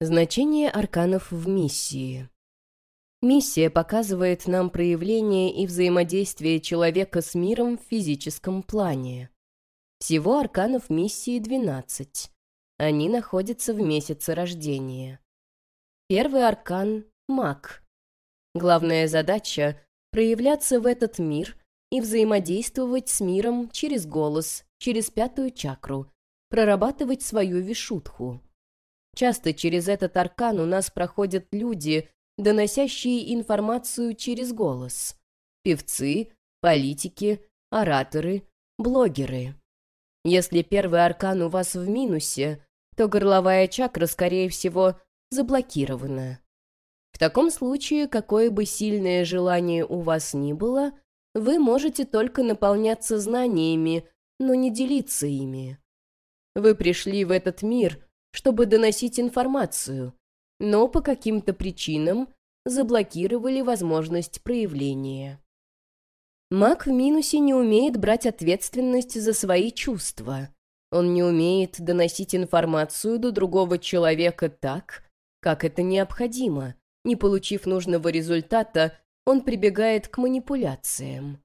Значение арканов в миссии. Миссия показывает нам проявление и взаимодействие человека с миром в физическом плане. Всего арканов миссии 12. Они находятся в месяце рождения. Первый аркан — маг. Главная задача — проявляться в этот мир и взаимодействовать с миром через голос, через пятую чакру, прорабатывать свою вишутху. Часто через этот аркан у нас проходят люди, доносящие информацию через голос. Певцы, политики, ораторы, блогеры. Если первый аркан у вас в минусе, то горловая чакра, скорее всего, заблокирована. В таком случае, какое бы сильное желание у вас ни было, вы можете только наполняться знаниями, но не делиться ими. Вы пришли в этот мир, чтобы доносить информацию, но по каким-то причинам заблокировали возможность проявления. Маг в минусе не умеет брать ответственность за свои чувства. Он не умеет доносить информацию до другого человека так, как это необходимо. Не получив нужного результата, он прибегает к манипуляциям.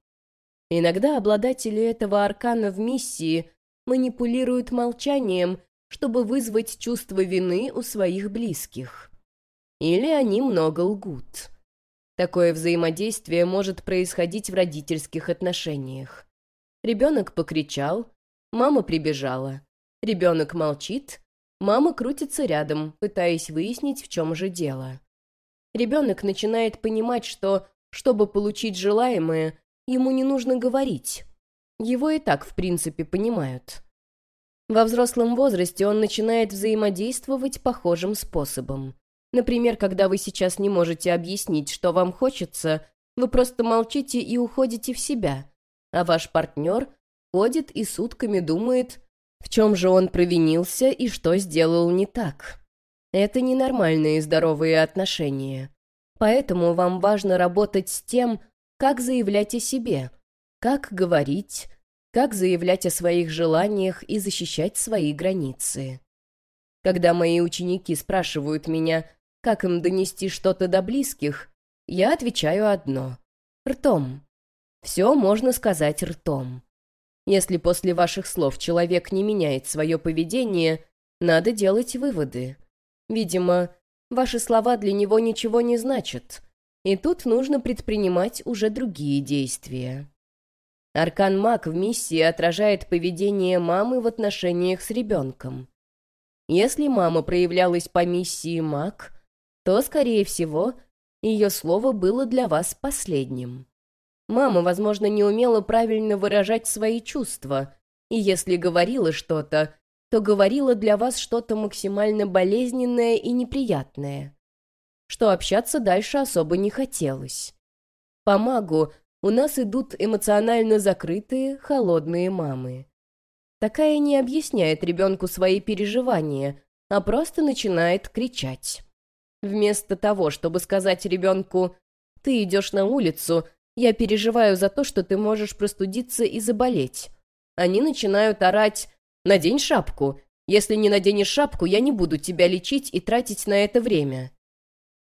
Иногда обладатели этого аркана в миссии манипулируют молчанием, чтобы вызвать чувство вины у своих близких. Или они много лгут. Такое взаимодействие может происходить в родительских отношениях. Ребенок покричал, мама прибежала. Ребенок молчит, мама крутится рядом, пытаясь выяснить, в чем же дело. Ребенок начинает понимать, что, чтобы получить желаемое, ему не нужно говорить. Его и так, в принципе, понимают. Во взрослом возрасте он начинает взаимодействовать похожим способом. Например, когда вы сейчас не можете объяснить, что вам хочется, вы просто молчите и уходите в себя, а ваш партнер ходит и сутками думает, в чем же он провинился и что сделал не так. Это ненормальные здоровые отношения. Поэтому вам важно работать с тем, как заявлять о себе, как говорить, как заявлять о своих желаниях и защищать свои границы. Когда мои ученики спрашивают меня, как им донести что-то до близких, я отвечаю одно — ртом. Все можно сказать ртом. Если после ваших слов человек не меняет свое поведение, надо делать выводы. Видимо, ваши слова для него ничего не значат, и тут нужно предпринимать уже другие действия. Аркан Маг в миссии отражает поведение мамы в отношениях с ребенком. Если мама проявлялась по миссии Маг, то, скорее всего, ее слово было для вас последним. Мама, возможно, не умела правильно выражать свои чувства, и если говорила что-то, то говорила для вас что-то максимально болезненное и неприятное, что общаться дальше особо не хотелось. По магу у нас идут эмоционально закрытые, холодные мамы. Такая не объясняет ребенку свои переживания, а просто начинает кричать. Вместо того, чтобы сказать ребенку «ты идешь на улицу, я переживаю за то, что ты можешь простудиться и заболеть», они начинают орать «надень шапку, если не наденешь шапку, я не буду тебя лечить и тратить на это время».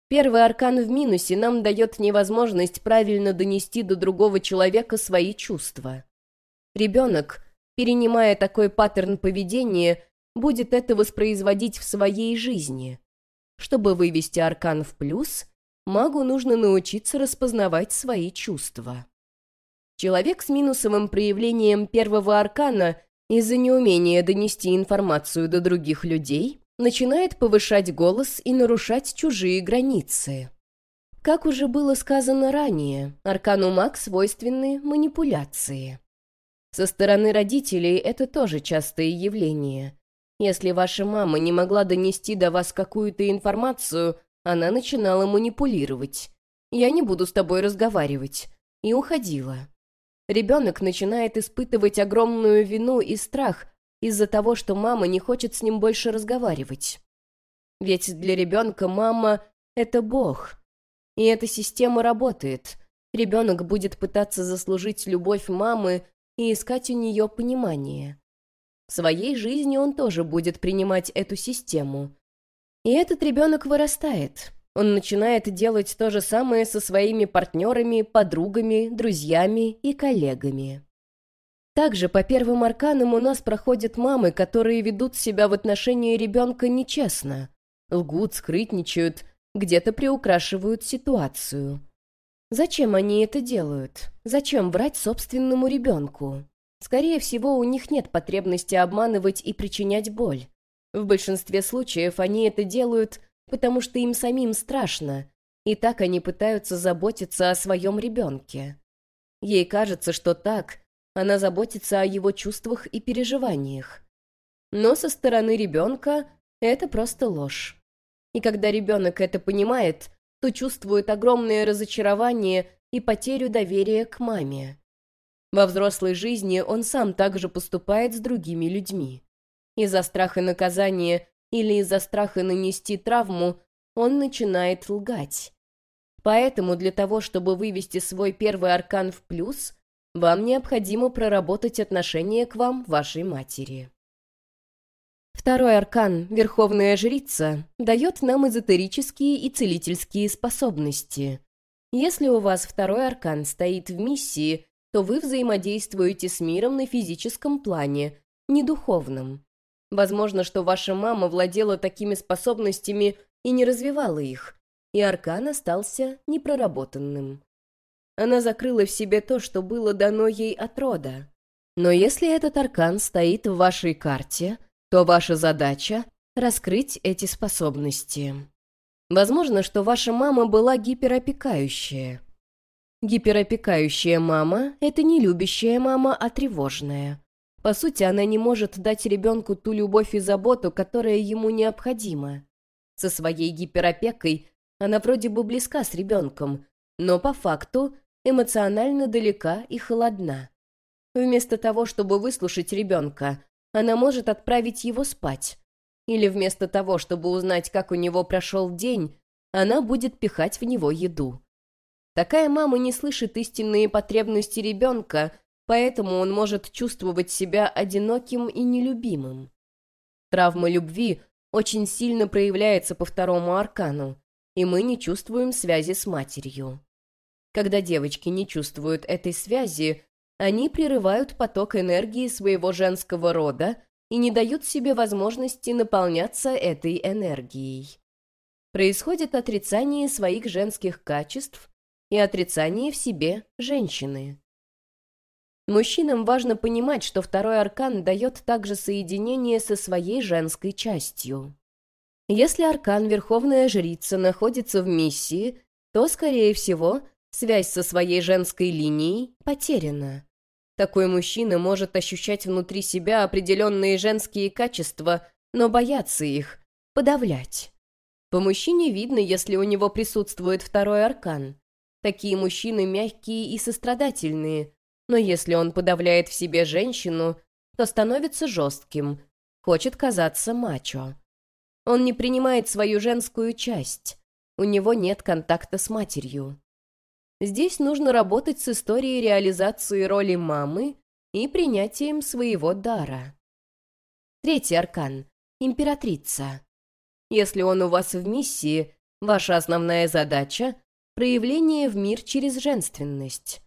Первый аркан в минусе нам дает невозможность правильно донести до другого человека свои чувства. Ребенок, перенимая такой паттерн поведения, будет это воспроизводить в своей жизни. Чтобы вывести аркан в плюс, магу нужно научиться распознавать свои чувства. Человек с минусовым проявлением первого аркана из-за неумения донести информацию до других людей начинает повышать голос и нарушать чужие границы. Как уже было сказано ранее, аркану маг свойственны манипуляции. Со стороны родителей это тоже частое явление. Если ваша мама не могла донести до вас какую-то информацию, она начинала манипулировать. «Я не буду с тобой разговаривать», и уходила. Ребенок начинает испытывать огромную вину и страх из-за того, что мама не хочет с ним больше разговаривать. Ведь для ребенка мама — это Бог. И эта система работает. Ребенок будет пытаться заслужить любовь мамы и искать у нее понимание. В своей жизни он тоже будет принимать эту систему. И этот ребенок вырастает. Он начинает делать то же самое со своими партнерами, подругами, друзьями и коллегами. Также по первым арканам у нас проходят мамы, которые ведут себя в отношении ребенка нечестно. Лгут, скрытничают, где-то приукрашивают ситуацию. Зачем они это делают? Зачем врать собственному ребенку? Скорее всего, у них нет потребности обманывать и причинять боль. В большинстве случаев они это делают, потому что им самим страшно, и так они пытаются заботиться о своем ребенке. Ей кажется, что так она заботится о его чувствах и переживаниях. Но со стороны ребенка это просто ложь. И когда ребенок это понимает, то чувствует огромное разочарование и потерю доверия к маме. Во взрослой жизни он сам также поступает с другими людьми. Из-за страха наказания или из-за страха нанести травму он начинает лгать. Поэтому для того, чтобы вывести свой первый аркан в плюс, вам необходимо проработать отношение к вам вашей матери. Второй аркан, Верховная Жрица, дает нам эзотерические и целительские способности. Если у вас второй аркан стоит в миссии, то вы взаимодействуете с миром на физическом плане, не духовном. Возможно, что ваша мама владела такими способностями и не развивала их, и аркан остался непроработанным. Она закрыла в себе то, что было дано ей от рода. Но если этот аркан стоит в вашей карте, то ваша задача — раскрыть эти способности. Возможно, что ваша мама была гиперопекающая. Гиперопекающая мама — это не любящая мама, а тревожная. По сути, она не может дать ребенку ту любовь и заботу, которая ему необходима. Со своей гиперопекой она вроде бы близка с ребенком, но по факту эмоционально далека и холодна. Вместо того, чтобы выслушать ребенка, она может отправить его спать. Или вместо того, чтобы узнать, как у него прошел день, она будет пихать в него еду. Такая мама не слышит истинные потребности ребенка, поэтому он может чувствовать себя одиноким и нелюбимым. Травма любви очень сильно проявляется по второму аркану, и мы не чувствуем связи с матерью. Когда девочки не чувствуют этой связи, они прерывают поток энергии своего женского рода и не дают себе возможности наполняться этой энергией. Происходит отрицание своих женских качеств и отрицание в себе женщины. Мужчинам важно понимать, что второй аркан дает также соединение со своей женской частью. Если аркан Верховная Жрица находится в миссии, то, скорее всего, Связь со своей женской линией потеряна. Такой мужчина может ощущать внутри себя определенные женские качества, но бояться их, подавлять. По мужчине видно, если у него присутствует второй аркан. Такие мужчины мягкие и сострадательные, но если он подавляет в себе женщину, то становится жестким, хочет казаться мачо. Он не принимает свою женскую часть, у него нет контакта с матерью. Здесь нужно работать с историей реализации роли мамы и принятием своего дара. Третий аркан – императрица. Если он у вас в миссии, ваша основная задача – проявление в мир через женственность.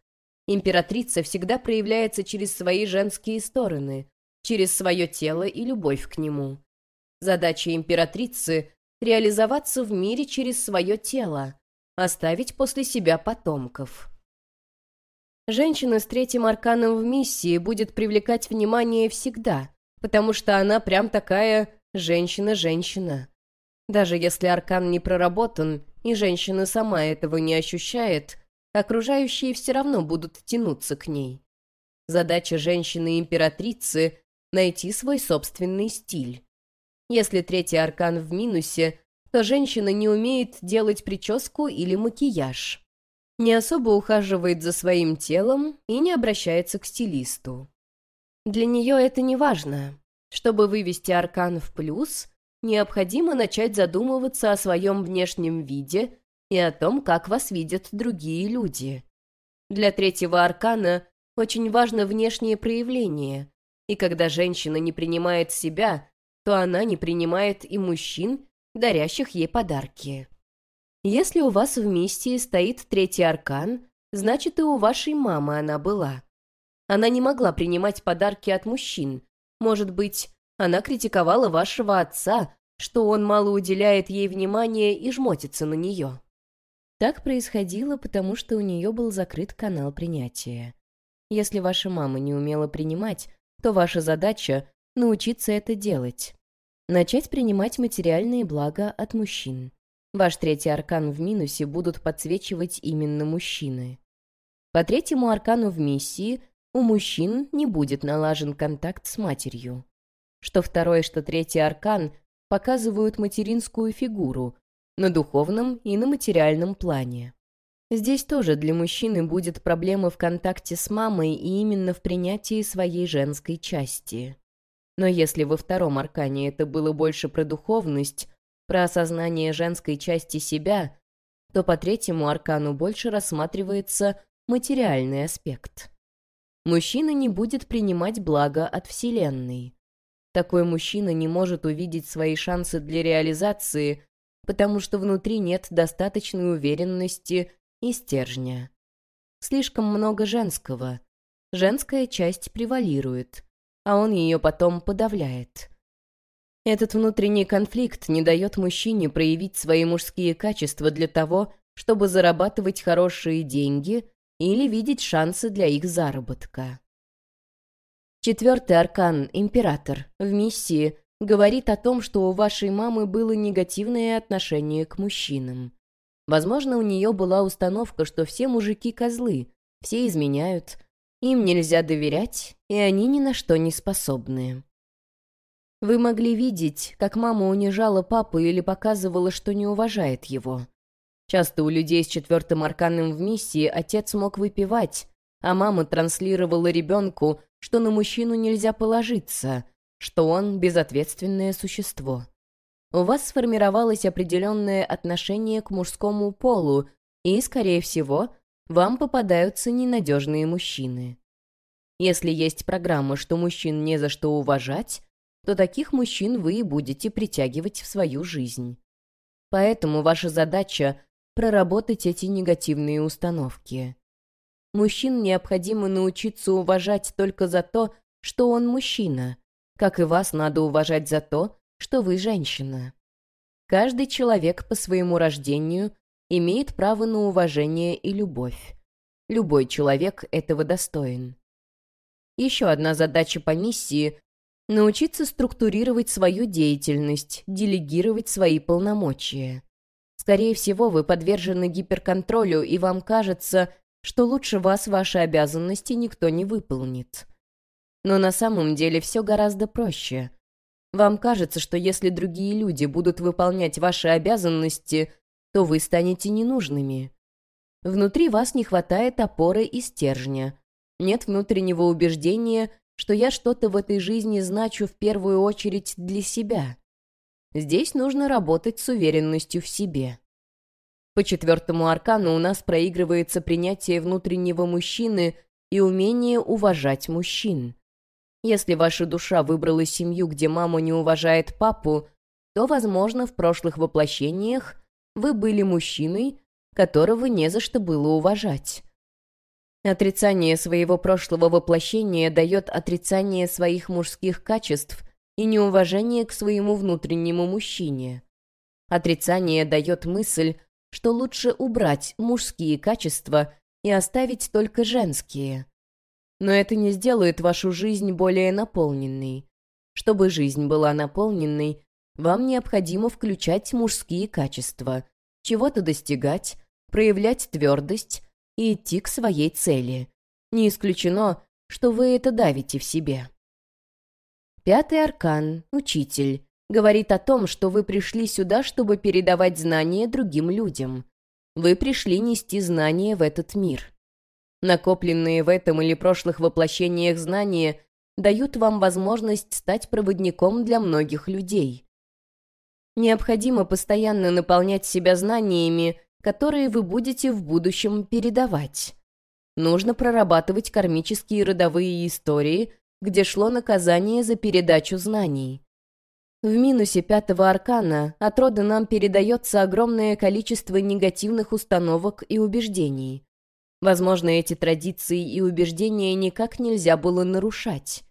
Императрица всегда проявляется через свои женские стороны, через свое тело и любовь к нему. Задача императрицы – реализоваться в мире через свое тело, оставить после себя потомков. Женщина с третьим арканом в миссии будет привлекать внимание всегда, потому что она прям такая женщина-женщина. Даже если аркан не проработан, и женщина сама этого не ощущает, окружающие все равно будут тянуться к ней. Задача женщины-императрицы — найти свой собственный стиль. Если третий аркан в минусе, то женщина не умеет делать прическу или макияж. Не особо ухаживает за своим телом и не обращается к стилисту. Для нее это не важно. Чтобы вывести аркан в плюс, необходимо начать задумываться о своем внешнем виде и о том, как вас видят другие люди. Для третьего аркана очень важно внешнее проявление, и когда женщина не принимает себя, то она не принимает и мужчин, дарящих ей подарки. Если у вас в миссии стоит третий аркан, значит и у вашей мамы она была. Она не могла принимать подарки от мужчин. Может быть, она критиковала вашего отца, что он мало уделяет ей внимания и жмотится на нее. Так происходило, потому что у нее был закрыт канал принятия. Если ваша мама не умела принимать, то ваша задача — научиться это делать. Начать принимать материальные блага от мужчин. Ваш третий аркан в минусе будут подсвечивать именно мужчины. По третьему аркану в миссии у мужчин не будет налажен контакт с матерью. Что второй, что третий аркан показывают материнскую фигуру на духовном и на материальном плане. Здесь тоже для мужчины будет проблема в контакте с мамой и именно в принятии своей женской части. Но если во втором аркане это было больше про духовность, про осознание женской части себя, то по третьему аркану больше рассматривается материальный аспект. Мужчина не будет принимать благо от Вселенной. Такой мужчина не может увидеть свои шансы для реализации, потому что внутри нет достаточной уверенности и стержня. Слишком много женского. Женская часть превалирует, а он ее потом подавляет. Этот внутренний конфликт не дает мужчине проявить свои мужские качества для того, чтобы зарабатывать хорошие деньги или видеть шансы для их заработка. Четвертый аркан, император, в миссии, говорит о том, что у вашей мамы было негативное отношение к мужчинам. Возможно, у нее была установка, что все мужики козлы, все изменяют, им нельзя доверять, и они ни на что не способны. Вы могли видеть, как мама унижала папу или показывала, что не уважает его. Часто у людей с четвертым арканом в миссии отец мог выпивать, а мама транслировала ребенку, что на мужчину нельзя положиться, что он безответственное существо. У вас сформировалось определенное отношение к мужскому полу, и, скорее всего, вам попадаются ненадежные мужчины. Если есть программа, что мужчин не за что уважать, то таких мужчин вы и будете притягивать в свою жизнь. Поэтому ваша задача — проработать эти негативные установки. Мужчин необходимо научиться уважать только за то, что он мужчина, как и вас надо уважать за то, что вы женщина. Каждый человек по своему рождению имеет право на уважение и любовь. Любой человек этого достоин. Еще одна задача по миссии — научиться структурировать свою деятельность, делегировать свои полномочия. Скорее всего, вы подвержены гиперконтролю, и вам кажется, что лучше вас ваши обязанности никто не выполнит. Но на самом деле все гораздо проще. Вам кажется, что если другие люди будут выполнять ваши обязанности, то вы станете ненужными. Внутри вас не хватает опоры и стержня. Нет внутреннего убеждения, что я что-то в этой жизни значу в первую очередь для себя. Здесь нужно работать с уверенностью в себе. По четвертому аркану у нас проигрывается принятие внутреннего мужчины и умение уважать мужчин. Если ваша душа выбрала семью, где мама не уважает папу, то, возможно, в прошлых воплощениях вы были мужчиной, которого не за что было уважать. Отрицание своего прошлого воплощения дает отрицание своих мужских качеств и неуважение к своему внутреннему мужчине. Отрицание дает мысль, что лучше убрать мужские качества и оставить только женские. Но это не сделает вашу жизнь более наполненной. Чтобы жизнь была наполненной, вам необходимо включать мужские качества, чего-то достигать, проявлять твердость и идти к своей цели. Не исключено, что вы это давите в себе. Пятый аркан, учитель, говорит о том, что вы пришли сюда, чтобы передавать знания другим людям. Вы пришли нести знания в этот мир. Накопленные в этом или прошлых воплощениях знания дают вам возможность стать проводником для многих людей. Необходимо постоянно наполнять себя знаниями, которые вы будете в будущем передавать. Нужно прорабатывать кармические родовые истории, где шло наказание за передачу знаний. В минусе пятого аркана от рода нам передается огромное количество негативных установок и убеждений. Возможно, эти традиции и убеждения никак нельзя было нарушать.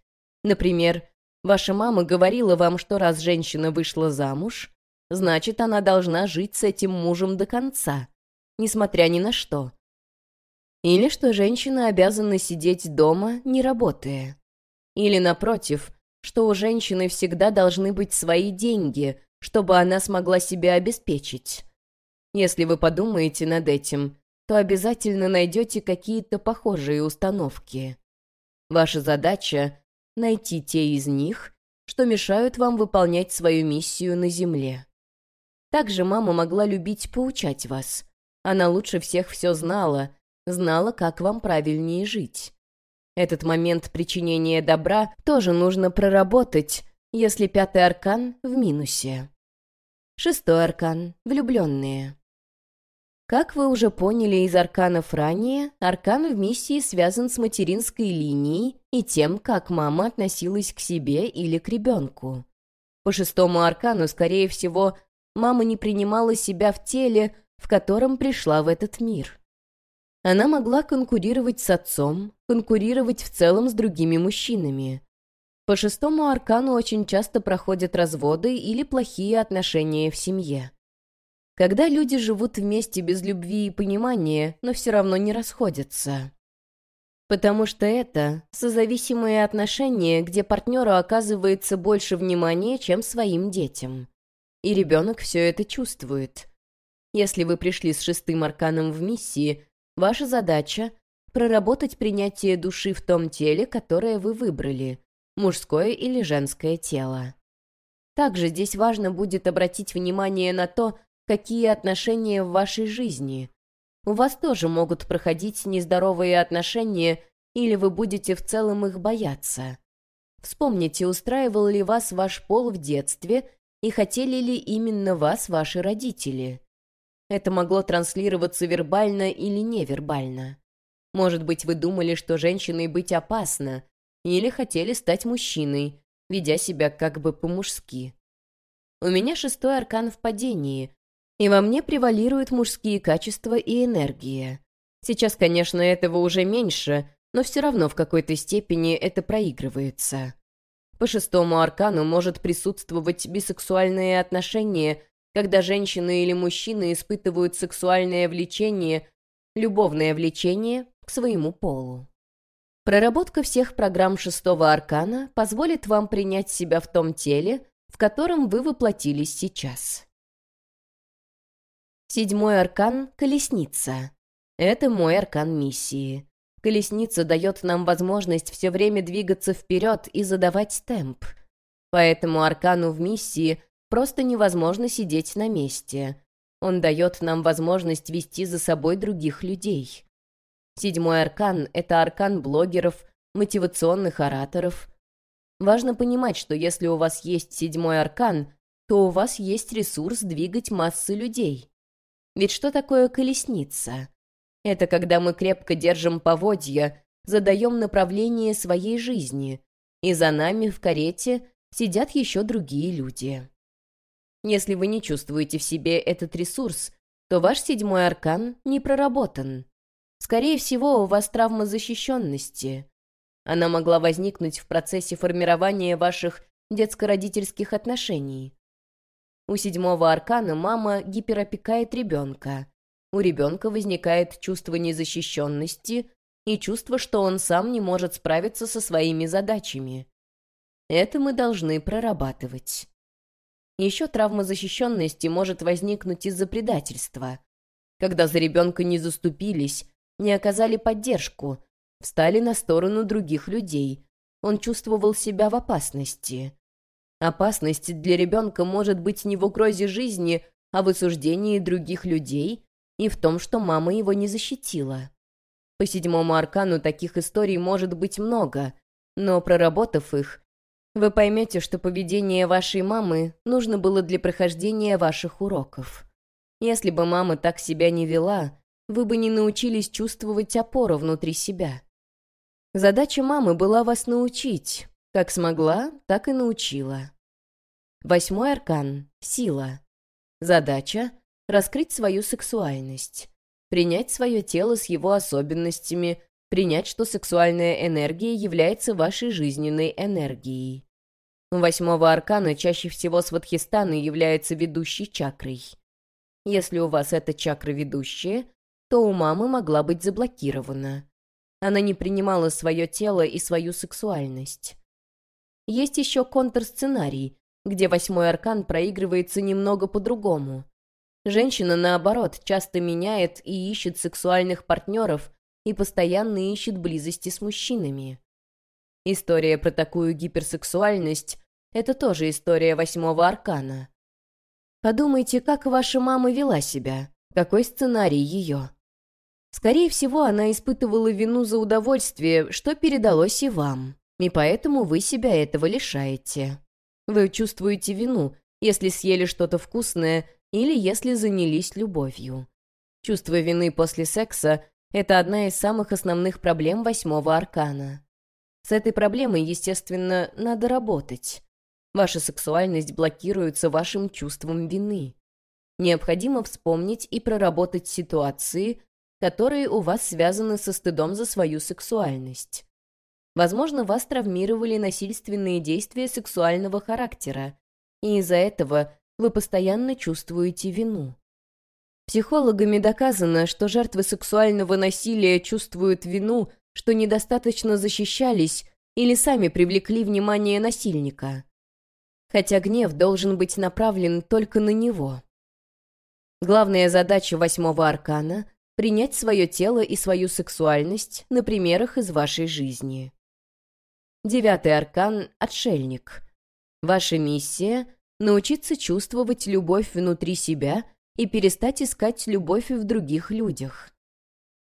Например, ваша мама говорила вам, что раз женщина вышла замуж, значит, она должна жить с этим мужем до конца, несмотря ни на что. Или что женщина обязана сидеть дома, не работая. Или, напротив, что у женщины всегда должны быть свои деньги, чтобы она смогла себя обеспечить. Если вы подумаете над этим, то обязательно найдете какие-то похожие установки. Ваша задача — найти те из них, что мешают вам выполнять свою миссию на Земле. Также мама могла любить поучать вас. Она лучше всех все знала, знала, как вам правильнее жить. Этот момент причинения добра тоже нужно проработать, если пятый аркан в минусе. Шестой аркан — влюбленные. Как вы уже поняли из арканов ранее, аркан в миссии связан с материнской линией и тем, как мама относилась к себе или к ребенку. По шестому аркану, скорее всего, мама не принимала себя в теле, в котором пришла в этот мир. Она могла конкурировать с отцом, конкурировать в целом с другими мужчинами. По шестому аркану очень часто проходят разводы или плохие отношения в семье. Когда люди живут вместе без любви и понимания, но все равно не расходятся. Потому что это созависимые отношения, где партнеру оказывается больше внимания, чем своим детям. И ребенок все это чувствует. Если вы пришли с шестым арканом в миссии, Ваша задача — проработать принятие души в том теле, которое вы выбрали, мужское или женское тело. Также здесь важно будет обратить внимание на то, какие отношения в вашей жизни. У вас тоже могут проходить нездоровые отношения, или вы будете в целом их бояться. Вспомните, устраивал ли вас ваш пол в детстве и хотели ли именно вас ваши родители. Это могло транслироваться вербально или невербально. Может быть, вы думали, что женщиной быть опасно, или хотели стать мужчиной, ведя себя как бы по-мужски. У меня шестой аркан в падении, и во мне превалируют мужские качества и энергия. Сейчас, конечно, этого уже меньше, но все равно в какой-то степени это проигрывается. По шестому аркану может присутствовать бисексуальные отношения когда женщина или мужчина испытывают сексуальное влечение, любовное влечение к своему полу. Проработка всех программ шестого аркана позволит вам принять себя в том теле, в котором вы воплотились сейчас. Седьмой аркан — Колесница. Это мой аркан миссии. Колесница дает нам возможность все время двигаться вперед и задавать темп. Поэтому аркану в миссии Просто невозможно сидеть на месте. Он дает нам возможность вести за собой других людей. Седьмой аркан — это аркан блогеров, мотивационных ораторов. Важно понимать, что если у вас есть седьмой аркан, то у вас есть ресурс двигать массы людей. Ведь что такое колесница? Это когда мы крепко держим поводья, задаем направление своей жизни, и за нами в карете сидят еще другие люди. Если вы не чувствуете в себе этот ресурс, то ваш седьмой аркан не проработан. Скорее всего, у вас травма защищенности. Она могла возникнуть в процессе формирования ваших детско-родительских отношений. У седьмого аркана мама гиперопекает ребенка. У ребенка возникает чувство незащищенности и чувство, что он сам не может справиться со своими задачами. Это мы должны прорабатывать. Еще травма защищенности может возникнуть из-за предательства. Когда за ребенка не заступились, не оказали поддержку, встали на сторону других людей. Он чувствовал себя в опасности. Опасность для ребенка может быть не в угрозе жизни, а в осуждении других людей и в том, что мама его не защитила. По седьмому аркану таких историй может быть много, но, проработав их, вы поймете, что поведение вашей мамы нужно было для прохождения ваших уроков. Если бы мама так себя не вела, вы бы не научились чувствовать опору внутри себя. Задача мамы была вас научить. Как смогла, так и научила. Восьмой аркан — сила. Задача — раскрыть свою сексуальность. Принять свое тело с его особенностями, принять, что сексуальная энергия является вашей жизненной энергией. Восьмого аркана чаще всего сватхистана является ведущей чакрой. Если у вас эта чакра ведущая, то у мамы могла быть заблокирована. Она не принимала свое тело и свою сексуальность. Есть еще контрсценарий, где восьмой аркан проигрывается немного по-другому. Женщина, наоборот, часто меняет и ищет сексуальных партнеров и постоянно ищет близости с мужчинами. История про такую гиперсексуальность — это тоже история восьмого аркана. Подумайте, как ваша мама вела себя, какой сценарий ее. Скорее всего, она испытывала вину за удовольствие, что передалось и вам, и поэтому вы себя этого лишаете. Вы чувствуете вину, если съели что-то вкусное или если занялись любовью. Чувство вины после секса — это одна из самых основных проблем восьмого аркана. С этой проблемой, естественно, надо работать. Ваша сексуальность блокируется вашим чувством вины. Необходимо вспомнить и проработать ситуации, которые у вас связаны со стыдом за свою сексуальность. Возможно, вас травмировали насильственные действия сексуального характера, и из-за этого вы постоянно чувствуете вину. Психологами доказано, что жертвы сексуального насилия чувствуют вину, что недостаточно защищались или сами привлекли внимание насильника. Хотя гнев должен быть направлен только на него. Главная задача восьмого аркана — принять свое тело и свою сексуальность на примерах из вашей жизни. Девятый аркан — отшельник. Ваша миссия — научиться чувствовать любовь внутри себя и перестать искать любовь в других людях.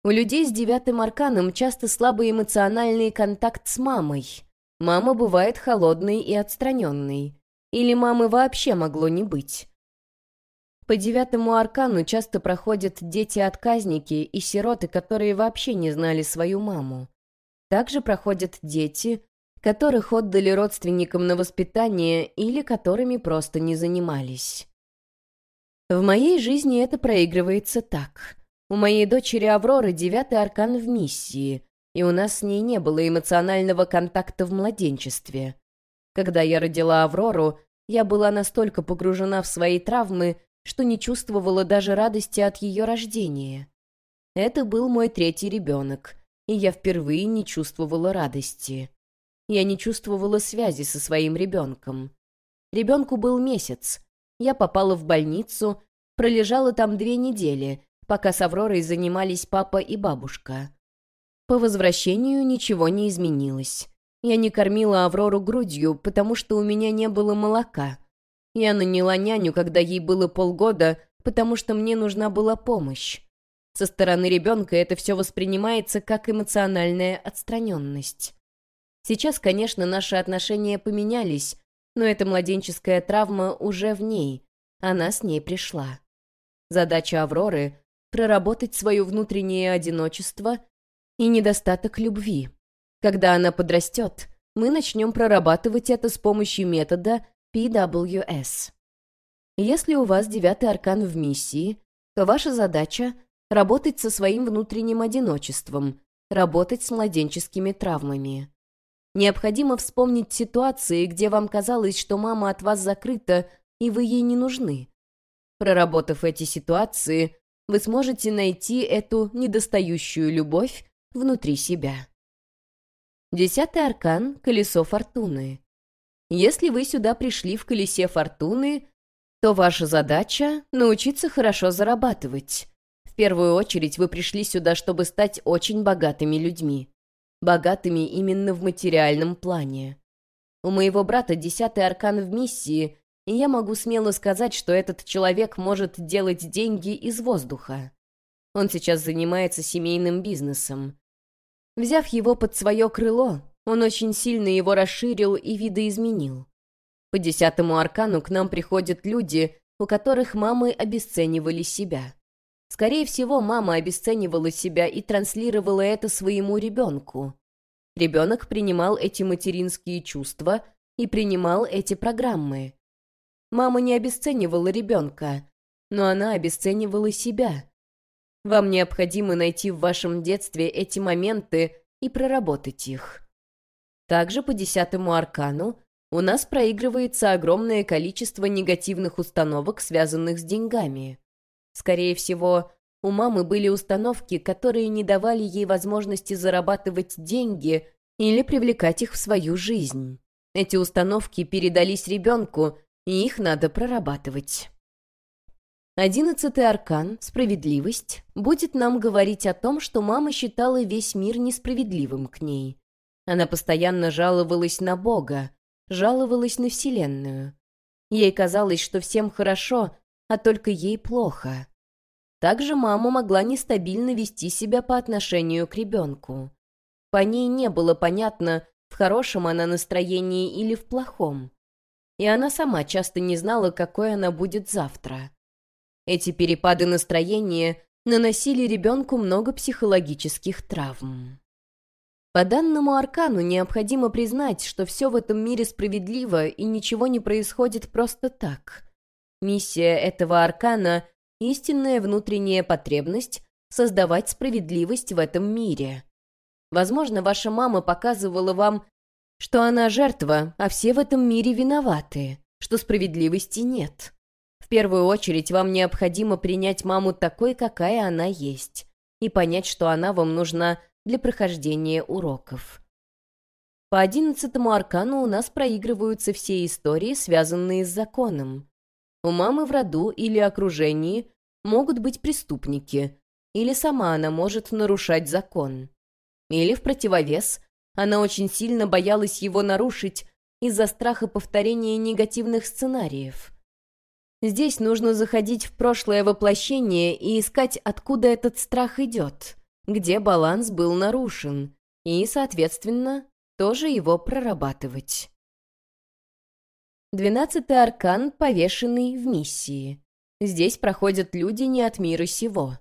У людей с девятым арканом часто слабый эмоциональный контакт с мамой. Мама бывает холодной и отстраненной. Или мамы вообще могло не быть. По девятому аркану часто проходят дети-отказники и сироты, которые вообще не знали свою маму. Также проходят дети, которых отдали родственникам на воспитание или которыми просто не занимались. В моей жизни это проигрывается так. У моей дочери Авроры девятый аркан в миссии, и у нас с ней не было эмоционального контакта в младенчестве. Когда я родила Аврору, я была настолько погружена в свои травмы, что не чувствовала даже радости от ее рождения. Это был мой третий ребенок, и я впервые не чувствовала радости. Я не чувствовала связи со своим ребенком. Ребенку был месяц. Я попала в больницу, пролежала там две недели, пока с Авророй занимались папа и бабушка. По возвращению ничего не изменилось. Я не кормила Аврору грудью, потому что у меня не было молока. Я наняла няню, когда ей было полгода, потому что мне нужна была помощь. Со стороны ребенка это все воспринимается как эмоциональная отстраненность. Сейчас, конечно, наши отношения поменялись, но эта младенческая травма уже в ней, она с ней пришла. Задача Авроры — проработать свое внутреннее одиночество и недостаток любви. Когда она подрастет, мы начнем прорабатывать это с помощью метода PWS. Если у вас девятый аркан в миссии, то ваша задача — работать со своим внутренним одиночеством, работать с младенческими травмами. Необходимо вспомнить ситуации, где вам казалось, что мама от вас закрыта, и вы ей не нужны. Проработав эти ситуации, вы сможете найти эту недостающую любовь внутри себя. Десятый аркан — колесо фортуны. Если вы сюда пришли в колесе фортуны, то ваша задача — научиться хорошо зарабатывать. В первую очередь вы пришли сюда, чтобы стать очень богатыми людьми. Богатыми именно в материальном плане. У моего брата десятый аркан в миссии, и я могу смело сказать, что этот человек может делать деньги из воздуха. Он сейчас занимается семейным бизнесом. Взяв его под свое крыло, он очень сильно его расширил и видоизменил. По десятому аркану к нам приходят люди, у которых мамы обесценивали себя. Скорее всего, мама обесценивала себя и транслировала это своему ребенку. Ребенок принимал эти материнские чувства и принимал эти программы. Мама не обесценивала ребенка, но она обесценивала себя. Вам необходимо найти в вашем детстве эти моменты и проработать их. Также по десятому аркану у нас проигрывается огромное количество негативных установок, связанных с деньгами. Скорее всего, у мамы были установки, которые не давали ей возможности зарабатывать деньги или привлекать их в свою жизнь. Эти установки передались ребенку, и их надо прорабатывать. Одиннадцатый аркан, справедливость, будет нам говорить о том, что мама считала весь мир несправедливым к ней. Она постоянно жаловалась на Бога, жаловалась на Вселенную. Ей казалось, что всем хорошо, а только ей плохо. Также мама могла нестабильно вести себя по отношению к ребенку. По ней не было понятно, в хорошем она настроении или в плохом. И она сама часто не знала, какой она будет завтра. Эти перепады настроения наносили ребенку много психологических травм. По данному аркану необходимо признать, что все в этом мире справедливо и ничего не происходит просто так. Миссия этого аркана — истинная внутренняя потребность создавать справедливость в этом мире. Возможно, ваша мама показывала вам, что она жертва, а все в этом мире виноваты, что справедливости нет. В первую очередь вам необходимо принять маму такой, какая она есть, и понять, что она вам нужна для прохождения уроков. По одиннадцатому аркану у нас проигрываются все истории, связанные с законом. У мамы в роду или окружении могут быть преступники, или сама она может нарушать закон. Или, в противовес, она очень сильно боялась его нарушить из-за страха повторения негативных сценариев. Здесь нужно заходить в прошлое воплощение и искать, откуда этот страх идет где баланс был нарушен, и, соответственно, тоже его прорабатывать. Двенадцатый аркан, повешенный в миссии. Здесь проходят люди не от мира сего.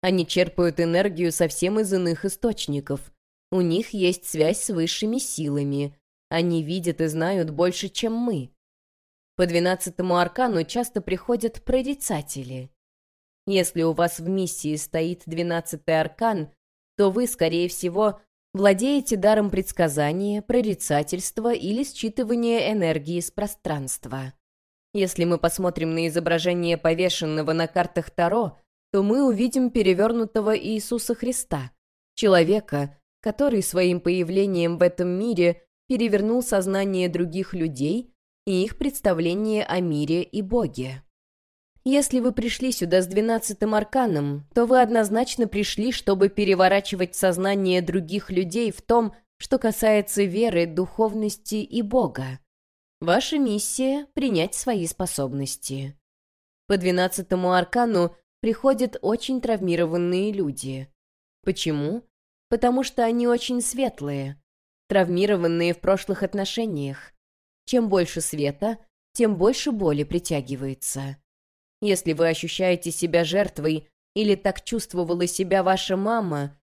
Они черпают энергию совсем из иных источников. У них есть связь с высшими силами. Они видят и знают больше, чем мы. По двенадцатому аркану часто приходят прорицатели. Если у вас в миссии стоит двенадцатый аркан, то вы, скорее всего, владеете даром предсказания, прорицательства или считывания энергии с пространства. Если мы посмотрим на изображение повешенного на картах Таро, то мы увидим перевернутого Иисуса Христа, человека, который своим появлением в этом мире перевернул сознание других людей и их представление о мире и Боге. Если вы пришли сюда с двенадцатым арканом, то вы однозначно пришли, чтобы переворачивать сознание других людей в том, что касается веры, духовности и Бога. Ваша миссия — принять свои способности. По двенадцатому аркану приходят очень травмированные люди. Почему? Потому что они очень светлые, травмированные в прошлых отношениях. Чем больше света, тем больше боли притягивается. Если вы ощущаете себя жертвой или так чувствовала себя ваша мама,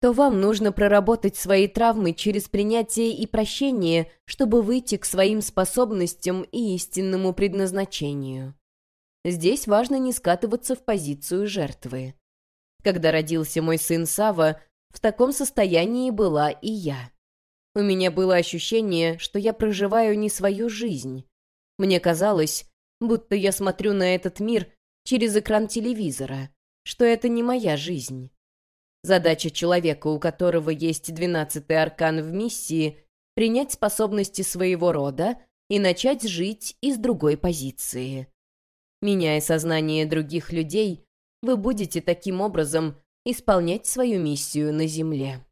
то вам нужно проработать свои травмы через принятие и прощение, чтобы выйти к своим способностям и истинному предназначению. Здесь важно не скатываться в позицию жертвы. Когда родился мой сын Сава, в таком состоянии была и я. У меня было ощущение, что я проживаю не свою жизнь. Мне казалось, будто я смотрю на этот мир через экран телевизора, что это не моя жизнь. Задача человека, у которого есть двенадцатый аркан в миссии, принять способности своего рода и начать жить из другой позиции. Меняя сознание других людей, вы будете таким образом исполнять свою миссию на Земле.